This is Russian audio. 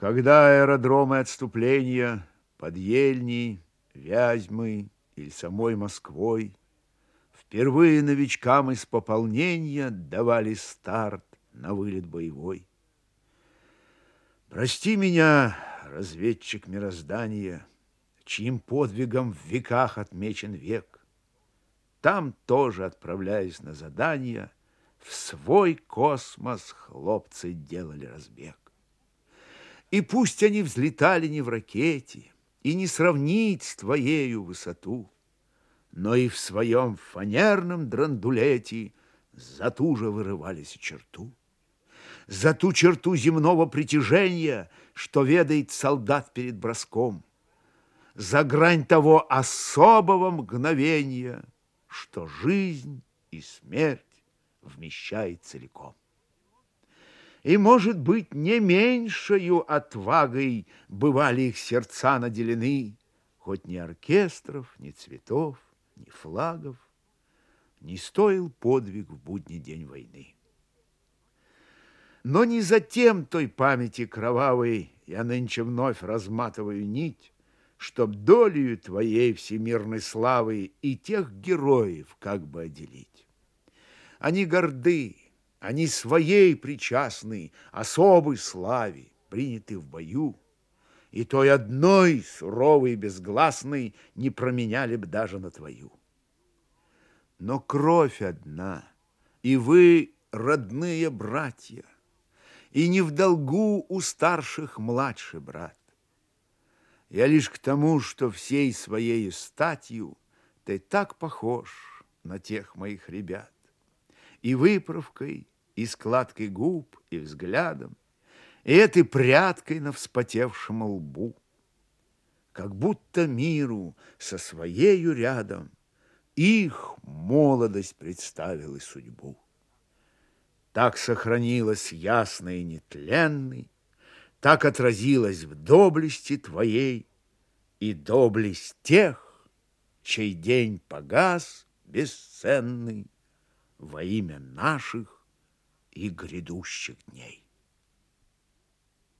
Когда аэродромы отступления под Ельней, Вязьмой или самой Москвой Впервые новичкам из пополнения Давали старт на вылет боевой. Прости меня, разведчик мироздания, Чьим подвигом в веках отмечен век. Там тоже, отправляясь на задания, В свой космос хлопцы делали разбег. И пусть они взлетали не в ракете, И не сравнить с твоею высоту, Но и в своем фанерном драндулете За ту же вырывались черту. За ту черту земного притяжения, Что ведает солдат перед броском, За грань того особого мгновения, Что жизнь и смерть вмещает целиком и, может быть, не меньшою отвагой бывали их сердца наделены, хоть ни оркестров, ни цветов, ни флагов не стоил подвиг в будний день войны. Но не затем той памяти кровавой я нынче вновь разматываю нить, чтоб долею твоей всемирной славы и тех героев как бы отделить. Они горды, они своей причастны особой славе, приняты в бою, и той одной суровой и безгласной не променяли б даже на твою. Но кровь одна, и вы родные братья, и не в долгу у старших младший брат. Я лишь к тому, что всей своей статью ты так похож на тех моих ребят, и выправкой, и складкой губ, и взглядом, и этой прядкой на вспотевшем лбу. Как будто миру со своею рядом их молодость представила судьбу. Так сохранилась ясной и нетленной, так отразилась в доблести твоей и доблесть тех, чей день погас бесценный во имя наших и грядущих дней.